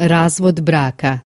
Razvod braka.